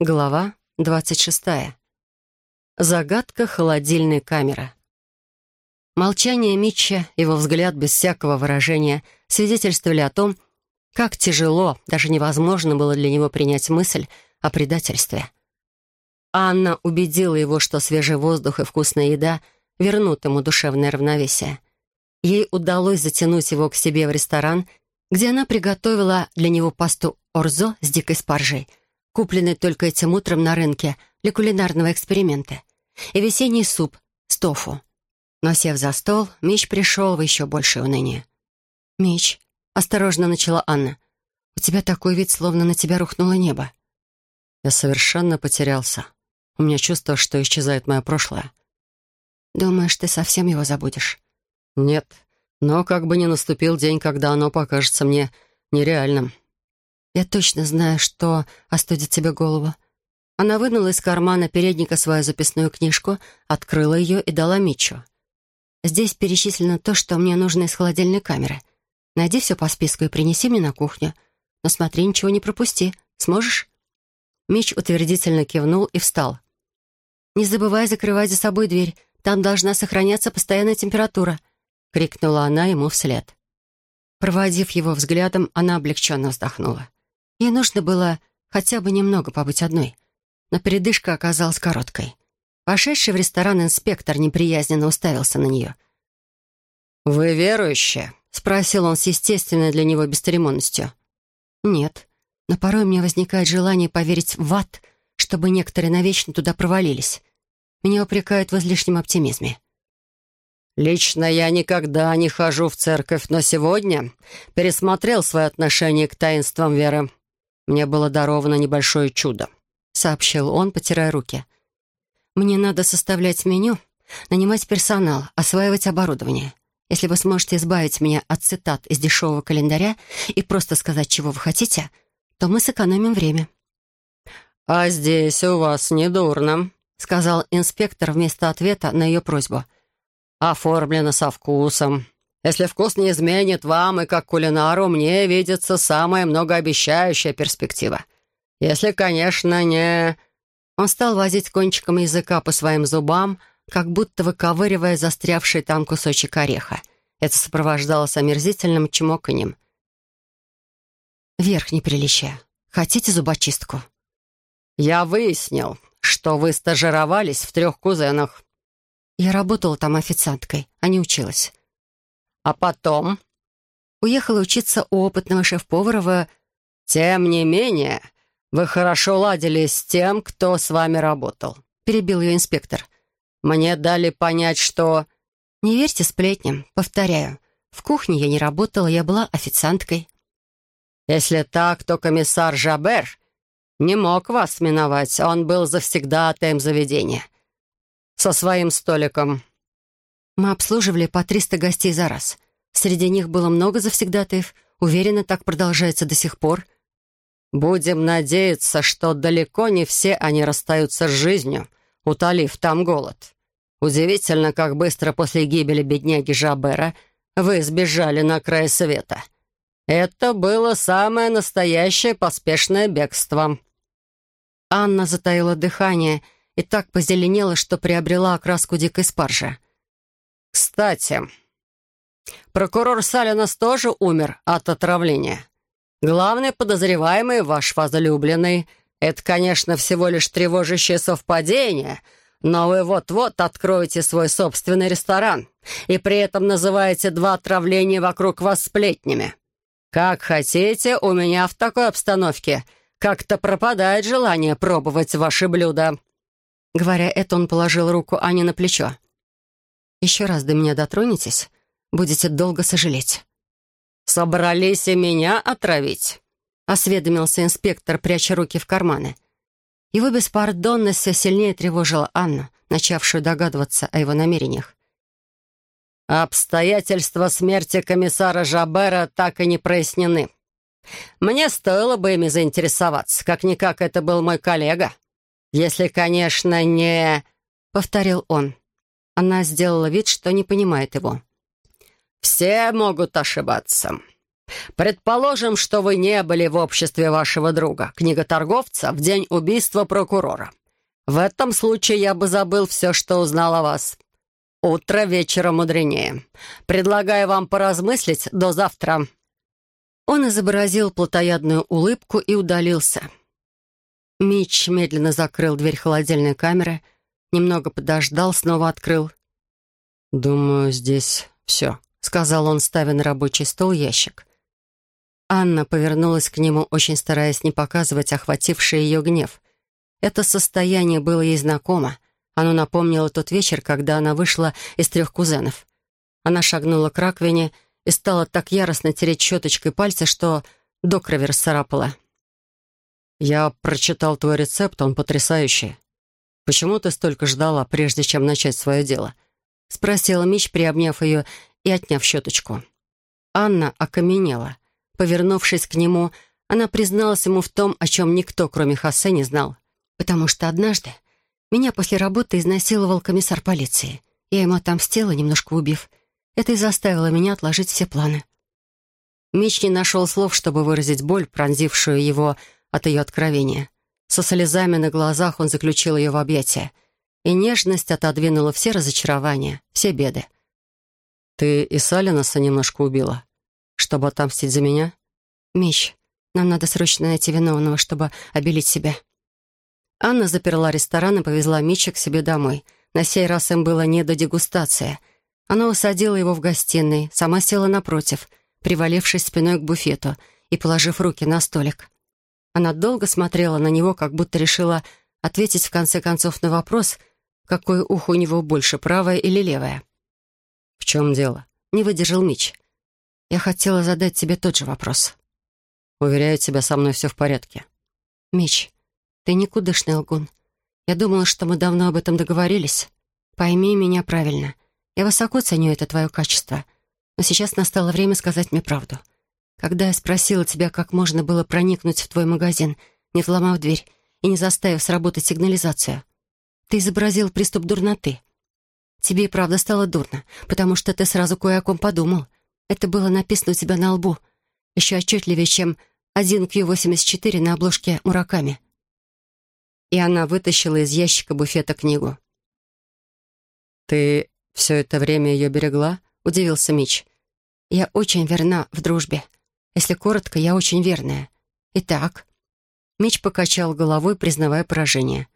Глава 26. Загадка холодильной камеры. Молчание Митча, его взгляд без всякого выражения, свидетельствовали о том, как тяжело, даже невозможно было для него принять мысль о предательстве. Анна убедила его, что свежий воздух и вкусная еда вернут ему душевное равновесие. Ей удалось затянуть его к себе в ресторан, где она приготовила для него пасту орзо с дикой спаржей — купленный только этим утром на рынке для кулинарного эксперимента, и весенний суп с тофу. Но, сев за стол, Мич пришел в еще большее уныние. «Мич», — осторожно начала Анна, — «у тебя такой вид, словно на тебя рухнуло небо». Я совершенно потерялся. У меня чувство, что исчезает мое прошлое. «Думаешь, ты совсем его забудешь?» «Нет, но как бы ни наступил день, когда оно покажется мне нереальным». Я точно знаю, что остудит тебе голову». Она вынула из кармана передника свою записную книжку, открыла ее и дала Митчу. «Здесь перечислено то, что мне нужно из холодильной камеры. Найди все по списку и принеси мне на кухню. Но смотри, ничего не пропусти. Сможешь?» Митч утвердительно кивнул и встал. «Не забывай закрывать за собой дверь. Там должна сохраняться постоянная температура», — крикнула она ему вслед. Проводив его взглядом, она облегченно вздохнула. Ей нужно было хотя бы немного побыть одной. Но передышка оказалась короткой. Вошедший в ресторан инспектор неприязненно уставился на нее. «Вы верующая?» — спросил он с естественной для него бесцеремонностью. «Нет, но порой мне возникает желание поверить в ад, чтобы некоторые навечно туда провалились. Меня упрекают в излишнем оптимизме». «Лично я никогда не хожу в церковь, но сегодня пересмотрел свое отношение к таинствам веры. Мне было даровано небольшое чудо», — сообщил он, потирая руки. «Мне надо составлять меню, нанимать персонал, осваивать оборудование. Если вы сможете избавить меня от цитат из дешевого календаря и просто сказать, чего вы хотите, то мы сэкономим время». «А здесь у вас недурно», — сказал инспектор вместо ответа на ее просьбу. «Оформлено со вкусом. Если вкус не изменит вам и как кулинару, мне видится самая многообещающая перспектива. Если, конечно, не...» Он стал возить кончиком языка по своим зубам, как будто выковыривая застрявший там кусочек ореха. Это сопровождалось омерзительным чмоканьем. «Верх неприличия. Хотите зубочистку?» «Я выяснил, что вы стажировались в трех кузенах». «Я работала там официанткой, а не училась». А потом? Уехала учиться у опытного шеф-повара в... Тем не менее, вы хорошо ладили с тем, кто с вами работал. Перебил ее инспектор. Мне дали понять, что... Не верьте сплетням, повторяю. В кухне я не работала, я была официанткой. Если так, то комиссар Жабер не мог вас миновать. Он был завсегдатаем заведения. Со своим столиком. Мы обслуживали по 300 гостей за раз. Среди них было много завсегдатаев. Уверена, так продолжается до сих пор. «Будем надеяться, что далеко не все они расстаются с жизнью, утолив там голод. Удивительно, как быстро после гибели бедняги Жабера вы сбежали на край света. Это было самое настоящее поспешное бегство». Анна затаила дыхание и так позеленела, что приобрела окраску дикой спаржи. «Кстати, прокурор Салинас тоже умер от отравления. Главный подозреваемый, ваш возлюбленный, это, конечно, всего лишь тревожащее совпадение, но вы вот-вот откроете свой собственный ресторан и при этом называете два отравления вокруг вас сплетнями. Как хотите, у меня в такой обстановке как-то пропадает желание пробовать ваши блюда». Говоря это, он положил руку Ане на плечо. Еще раз до меня дотронетесь, будете долго сожалеть». «Собрались и меня отравить?» — осведомился инспектор, пряча руки в карманы. Его беспардонность все сильнее тревожила Анну, начавшую догадываться о его намерениях. «Обстоятельства смерти комиссара Жабера так и не прояснены. Мне стоило бы ими заинтересоваться, как-никак это был мой коллега. Если, конечно, не...» — повторил он. Она сделала вид, что не понимает его. «Все могут ошибаться. Предположим, что вы не были в обществе вашего друга, книготорговца, в день убийства прокурора. В этом случае я бы забыл все, что узнал о вас. Утро вечера мудренее. Предлагаю вам поразмыслить до завтра». Он изобразил плотоядную улыбку и удалился. Мич медленно закрыл дверь холодильной камеры, немного подождал, снова открыл. «Думаю, здесь все», — сказал он, ставя на рабочий стол ящик. Анна повернулась к нему, очень стараясь не показывать охвативший ее гнев. Это состояние было ей знакомо. Оно напомнило тот вечер, когда она вышла из трех кузенов. Она шагнула к раковине и стала так яростно тереть щеточкой пальцы, что до крови расцарапала. «Я прочитал твой рецепт, он потрясающий. Почему ты столько ждала, прежде чем начать свое дело?» — спросила Мич, приобняв ее и отняв щеточку. Анна окаменела. Повернувшись к нему, она призналась ему в том, о чем никто, кроме Хосе, не знал. «Потому что однажды меня после работы изнасиловал комиссар полиции. Я ему отомстила, немножко убив. Это и заставило меня отложить все планы». Мич не нашел слов, чтобы выразить боль, пронзившую его от ее откровения. Со слезами на глазах он заключил ее в объятия, и нежность отодвинула все разочарования, все беды. «Ты и Салинаса немножко убила, чтобы отомстить за меня?» «Мищ, нам надо срочно найти виновного, чтобы обелить себя». Анна заперла ресторан и повезла Митча к себе домой. На сей раз им было не до дегустации. Она усадила его в гостиной, сама села напротив, привалившись спиной к буфету и положив руки на столик. Она долго смотрела на него, как будто решила ответить в конце концов на вопрос, какое ухо у него больше, правое или левое. «В чем дело?» — не выдержал Мич. «Я хотела задать тебе тот же вопрос». «Уверяю тебя, со мной все в порядке». «Мич, ты никудышный лгун. Я думала, что мы давно об этом договорились. Пойми меня правильно. Я высоко ценю это твое качество. Но сейчас настало время сказать мне правду. Когда я спросила тебя, как можно было проникнуть в твой магазин, не взломав дверь и не заставив сработать сигнализацию, ты изобразил приступ дурноты. Тебе и правда стало дурно, потому что ты сразу кое о ком подумал. Это было написано у тебя на лбу, еще отчетливее, чем 1Q84 на обложке Мураками. И она вытащила из ящика буфета книгу. «Ты все это время ее берегла?» — удивился Мич. «Я очень верна в дружбе», если коротко, я очень верная. Итак...» Меч покачал головой, признавая поражение.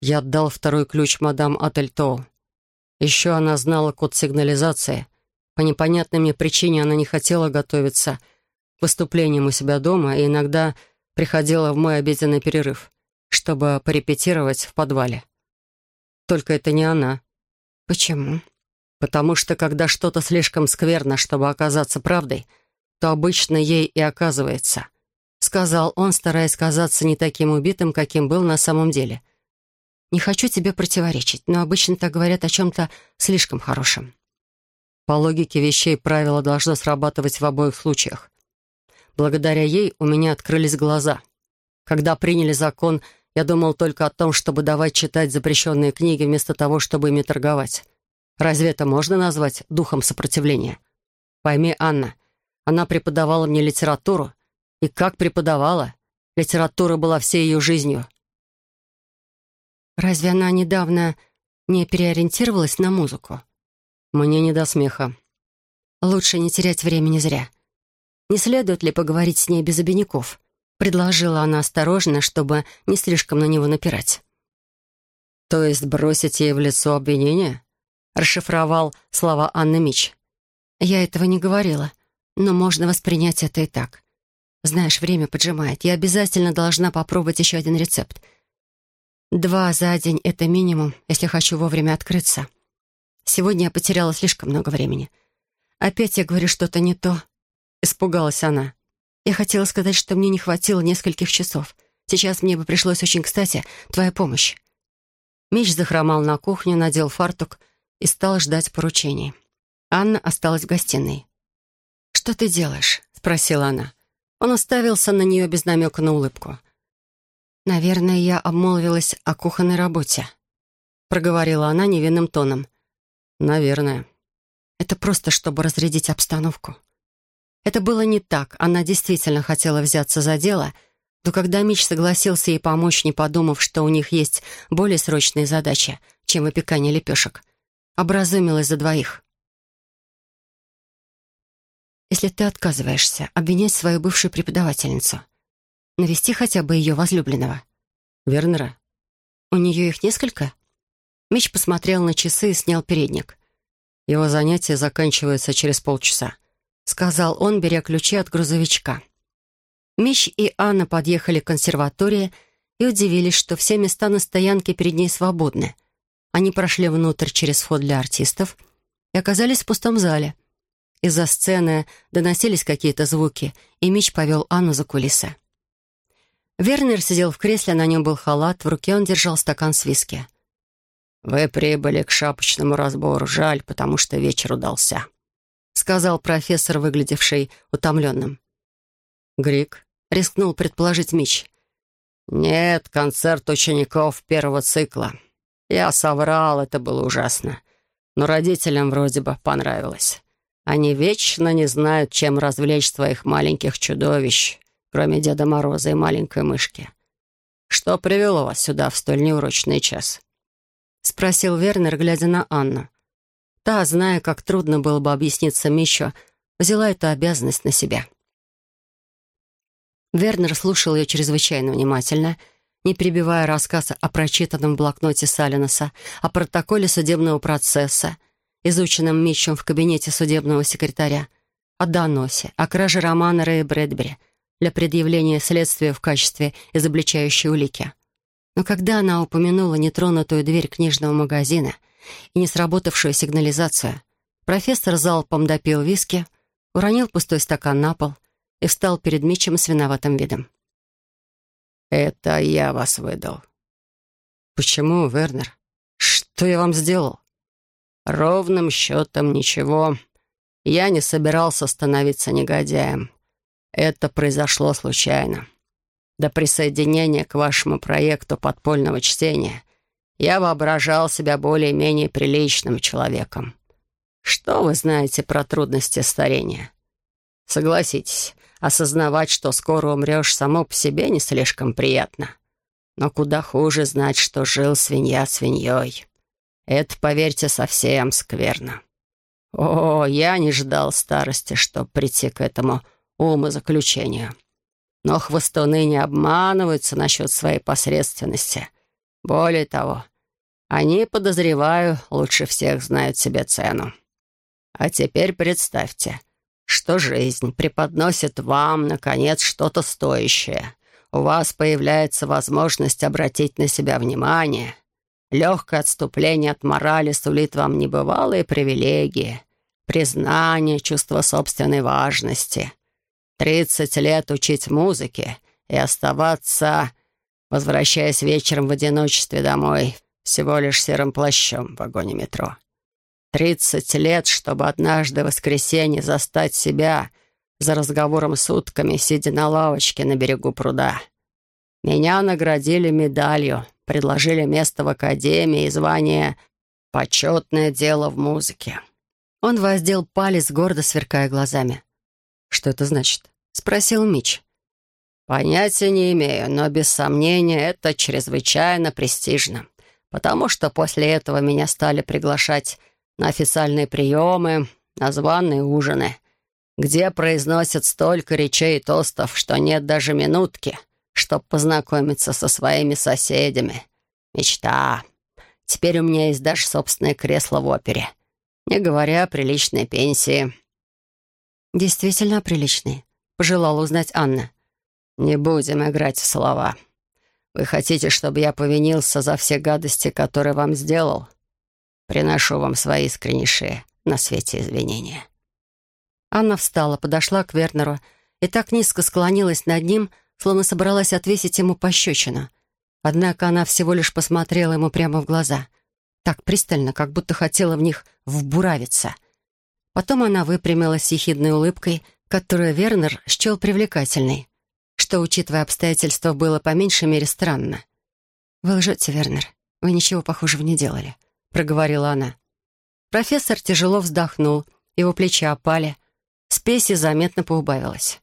«Я отдал второй ключ мадам Ательтоу. Еще она знала код сигнализации. По непонятной мне причине она не хотела готовиться к выступлениям у себя дома и иногда приходила в мой обеденный перерыв, чтобы порепетировать в подвале. Только это не она. Почему? Потому что, когда что-то слишком скверно, чтобы оказаться правдой, то обычно ей и оказывается», — сказал он, стараясь казаться не таким убитым, каким был на самом деле. «Не хочу тебе противоречить, но обычно так говорят о чем-то слишком хорошем». По логике вещей правило должно срабатывать в обоих случаях. Благодаря ей у меня открылись глаза. Когда приняли закон, я думал только о том, чтобы давать читать запрещенные книги вместо того, чтобы ими торговать. Разве это можно назвать духом сопротивления? Пойми, Анна, она преподавала мне литературу. И как преподавала? Литература была всей ее жизнью. Разве она недавно не переориентировалась на музыку? Мне не до смеха. Лучше не терять времени зря. Не следует ли поговорить с ней без обиняков? Предложила она осторожно, чтобы не слишком на него напирать. «То есть бросить ей в лицо обвинение?» Расшифровал слова Анны Мич. «Я этого не говорила но можно воспринять это и так. Знаешь, время поджимает. Я обязательно должна попробовать еще один рецепт. Два за день — это минимум, если хочу вовремя открыться. Сегодня я потеряла слишком много времени. Опять я говорю что-то не то. Испугалась она. Я хотела сказать, что мне не хватило нескольких часов. Сейчас мне бы пришлось очень кстати твоя помощь. Меч захромал на кухню, надел фартук и стал ждать поручений. Анна осталась в гостиной. «Что ты делаешь?» — спросила она. Он уставился на нее без намека на улыбку. «Наверное, я обмолвилась о кухонной работе», — проговорила она невинным тоном. «Наверное». «Это просто, чтобы разрядить обстановку». Это было не так. Она действительно хотела взяться за дело, но когда Мич согласился ей помочь, не подумав, что у них есть более срочные задачи, чем выпекание лепешек, образумилась за двоих. «Если ты отказываешься обвинять свою бывшую преподавательницу, навести хотя бы ее возлюбленного». «Вернера?» «У нее их несколько?» Мич посмотрел на часы и снял передник. «Его занятие заканчивается через полчаса», — сказал он, беря ключи от грузовичка. Мич и Анна подъехали к консерватории и удивились, что все места на стоянке перед ней свободны. Они прошли внутрь через вход для артистов и оказались в пустом зале. Из-за сцены доносились какие-то звуки, и Мич повел Анну за кулисы. Вернер сидел в кресле, на нем был халат, в руке он держал стакан с виски. «Вы прибыли к шапочному разбору. Жаль, потому что вечер удался», — сказал профессор, выглядевший утомленным. «Грик», — рискнул предположить Мич. «Нет, концерт учеников первого цикла. Я соврал, это было ужасно. Но родителям вроде бы понравилось. Они вечно не знают, чем развлечь своих маленьких чудовищ, кроме Деда Мороза и маленькой мышки. Что привело вас сюда в столь неурочный час?» — спросил Вернер, глядя на Анну. Та, зная, как трудно было бы объясниться Мишу, взяла эту обязанность на себя. Вернер слушал ее чрезвычайно внимательно, не перебивая рассказ о прочитанном в блокноте Салинаса, о протоколе судебного процесса, изученном Митчем в кабинете судебного секретаря, о доносе, о краже романа Рэя Брэдбери для предъявления следствия в качестве изобличающей улики. Но когда она упомянула нетронутую дверь книжного магазина и не сработавшую сигнализацию, профессор залпом допил виски, уронил пустой стакан на пол и встал перед Митчем с виноватым видом. «Это я вас выдал». «Почему, Вернер? Что я вам сделал?» «Ровным счетом ничего. Я не собирался становиться негодяем. Это произошло случайно. До присоединения к вашему проекту подпольного чтения я воображал себя более-менее приличным человеком. Что вы знаете про трудности старения? Согласитесь, осознавать, что скоро умрешь, само по себе не слишком приятно. Но куда хуже знать, что жил свинья свиньей. Это, поверьте, совсем скверно. О, я не ждал старости, чтобы прийти к этому умозаключению. Но хвостуны не обманываются насчет своей посредственности. Более того, они, подозреваю, лучше всех знают себе цену. А теперь представьте, что жизнь преподносит вам, наконец, что-то стоящее. У вас появляется возможность обратить на себя внимание. Легкое отступление от морали сулит вам небывалые привилегии, признание, чувство собственной важности — Тридцать лет учить музыке и оставаться, возвращаясь вечером в одиночестве домой, всего лишь серым плащом в вагоне метро. Тридцать лет, чтобы однажды в воскресенье застать себя за разговором сутками, сидя на лавочке на берегу пруда. Меня наградили медалью, предложили место в академии и звание «Почетное дело в музыке». Он воздел палец, гордо сверкая глазами. «Что это значит?» — спросил Мич. «Понятия не имею, но без сомнения это чрезвычайно престижно, потому что после этого меня стали приглашать на официальные приемы, на званые ужины, где произносят столько речей и тостов, что нет даже минутки, чтобы познакомиться со своими соседями. Мечта. Теперь у меня есть даже собственное кресло в опере, не говоря о приличной пенсии». «Действительно приличные», пожелала узнать Анна. «Не будем играть в слова. Вы хотите, чтобы я повинился за все гадости, которые вам сделал? Приношу вам свои искреннейшие на свете извинения». Анна встала, подошла к Вернеру и так низко склонилась над ним, словно собралась отвесить ему пощечину. Однако она всего лишь посмотрела ему прямо в глаза. Так пристально, как будто хотела в них вбуравиться. Потом она выпрямилась с ехидной улыбкой, которую Вернер счел привлекательной, что, учитывая обстоятельства, было по меньшей мере странно. «Вы лжете, Вернер. Вы ничего похожего не делали», — проговорила она. Профессор тяжело вздохнул, его плечи опали. Спеси заметно поубавилась.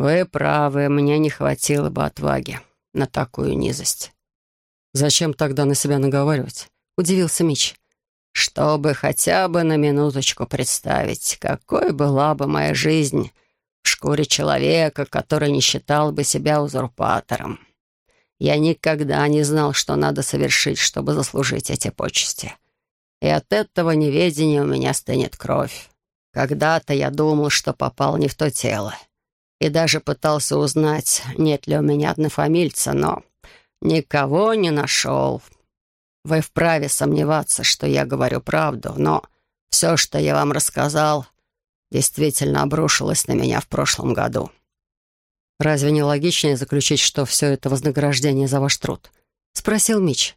«Вы правы, мне не хватило бы отваги на такую низость». «Зачем тогда на себя наговаривать?» — удивился Мич. «Чтобы хотя бы на минуточку представить, какой была бы моя жизнь в шкуре человека, который не считал бы себя узурпатором. Я никогда не знал, что надо совершить, чтобы заслужить эти почести. И от этого неведения у меня стынет кровь. Когда-то я думал, что попал не в то тело. И даже пытался узнать, нет ли у меня однофамильца, но никого не нашел. Вы вправе сомневаться, что я говорю правду, но все, что я вам рассказал, действительно обрушилось на меня в прошлом году. «Разве не логичнее заключить, что все это вознаграждение за ваш труд?» — спросил Мич.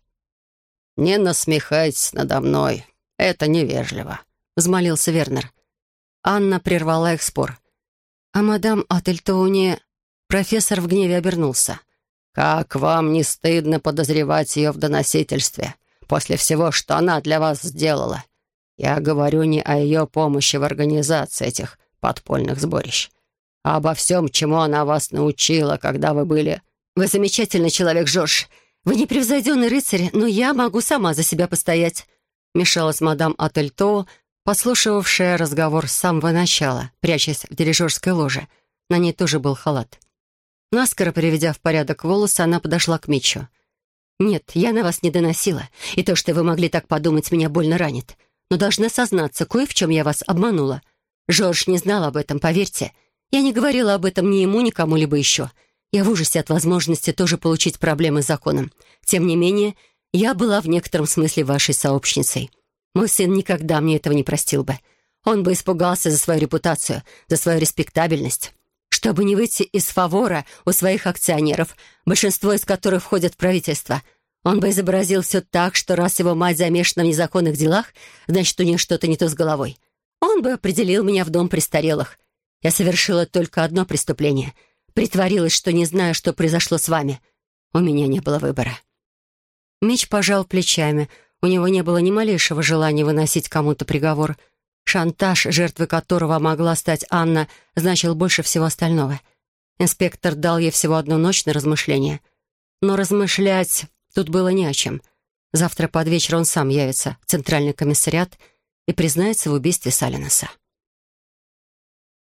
«Не насмехайтесь надо мной. Это невежливо», — взмолился Вернер. Анна прервала их спор. «А мадам Ательтоуни...» Профессор в гневе обернулся. «Как вам не стыдно подозревать ее в доносительстве после всего, что она для вас сделала? Я говорю не о ее помощи в организации этих подпольных сборищ а обо всем, чему она вас научила, когда вы были...» «Вы замечательный человек, Жорж. Вы непревзойденный рыцарь, но я могу сама за себя постоять», — мешалась мадам Ательто, послушавшая разговор с самого начала, прячась в дирижерской ложе. На ней тоже был халат. Наскоро приведя в порядок волосы, она подошла к Митчу. «Нет, я на вас не доносила, и то, что вы могли так подумать, меня больно ранит. Но должна сознаться, кое в чем я вас обманула. Жорж не знал об этом, поверьте. Я не говорила об этом ни ему, ни кому-либо еще. Я в ужасе от возможности тоже получить проблемы с законом. Тем не менее, я была в некотором смысле вашей сообщницей. Мой сын никогда мне этого не простил бы. Он бы испугался за свою репутацию, за свою респектабельность. Чтобы не выйти из фавора у своих акционеров, большинство из которых входят в правительство, он бы изобразил все так, что раз его мать замешана в незаконных делах, значит, у нее что-то не то с головой. Он бы определил меня в дом престарелых, я совершила только одно преступление. Притворилась, что не знаю, что произошло с вами. У меня не было выбора». Меч пожал плечами. У него не было ни малейшего желания выносить кому-то приговор. Шантаж, жертвой которого могла стать Анна, значил больше всего остального. Инспектор дал ей всего одну ночь на размышление. Но размышлять тут было не о чем. Завтра под вечер он сам явится в Центральный комиссариат и признается в убийстве Салинаса.